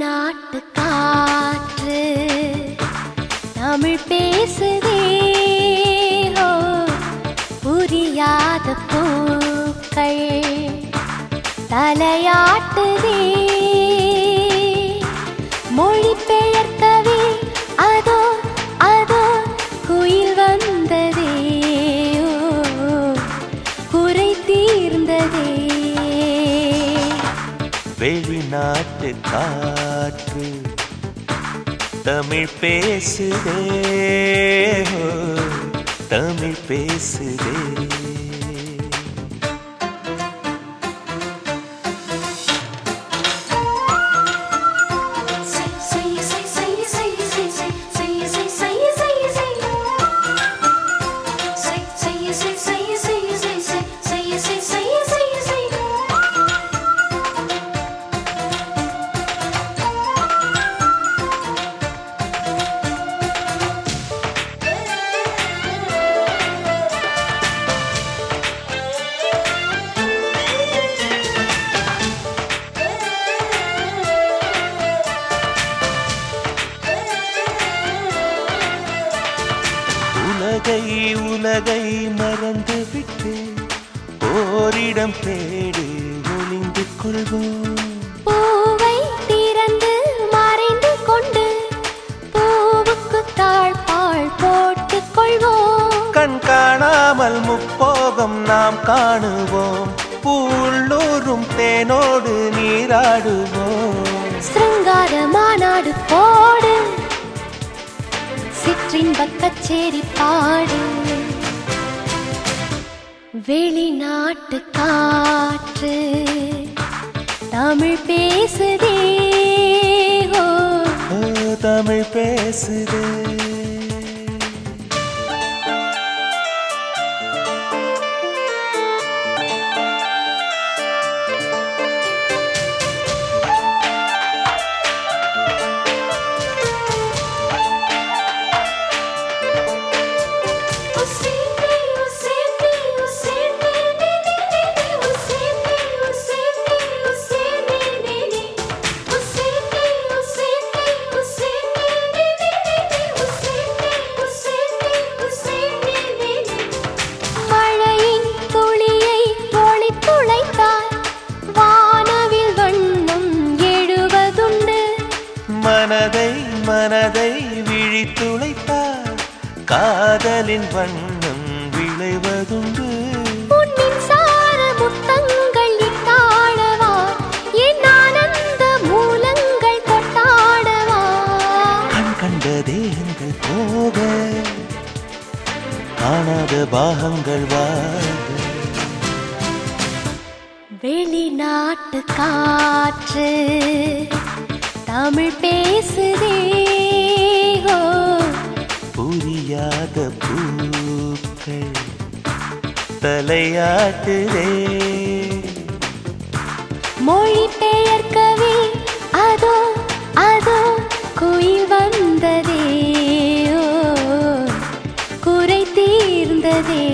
நாட்டு காற்று. தமிழ் பேசுதே புரியாத பூக்கள் தலையாட்டுதே. மொழி பெயர்த்தவே அதோ அதோ குயில் வந்ததே. குறை தீர்ந்ததே. நாட்டு காற்று. தமிழ் பேசுதே தமிழ் பேசுதே. உலகை மறந்து விட்டு ஓரிடம் தேடி ஒளிந்து கொள்வோம். பூவை திறந்து மறைந்து கொண்டு பூவுக்கு தாழ்பாள் போட்டுக் கொள்வோம். கண் காணாமல் முப்போகம் நாம் காணுவோம். பூள்ளூரும் தேனோடு நீராடுவோம். சிருங்கார மாநாடு போடு. கச்சேரி பாடு. வெளிநாட்டு காற்று. தமிழ் பேசுதே ஓ, தமிழ் பேசுதே. ஆனந்த மூலங்கள் கொட்டாடவா? கண் கண்ட தேகங்கள் போக காணாத பாகங்கள் வாக வெளிநாட்டு காற்று தமிழ் பேசுதே. விரியாத பூக்கள் தலையாட்டுதே. மொழி பெயர்க்கவே அதோ அதோ குயில் வந்ததே. குறை தீர்ந்ததே.